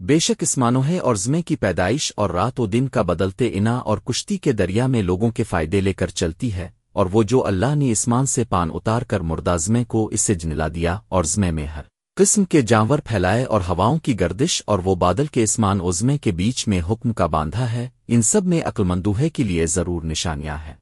بے شک اسمانوں ہے اور زمے کی پیدائش اور رات و دن کا بدلتے انا اور کشتی کے دریا میں لوگوں کے فائدے لے کر چلتی ہے، اور وہ جو اللہ نے اسمان سے پان اتار کر مردازمے کو اس سے جنلا دیا اور زمے میں ہر قسم کے جانور پھیلائے اور ہواؤں کی گردش اور وہ بادل کے اسمان عزمے کے بیچ میں حکم کا باندھا ہے، ان سب میں عقل مندوہے کے لیے ضرور نشانیاں ہیں۔